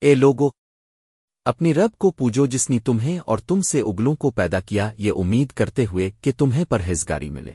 اے لوگو، اپنی رب کو پوجو جس نے تمہیں اور تم سے اگلوں کو پیدا کیا، یہ امید کرتے ہوئے کہ تمہیں پرہیزگاری ملے۔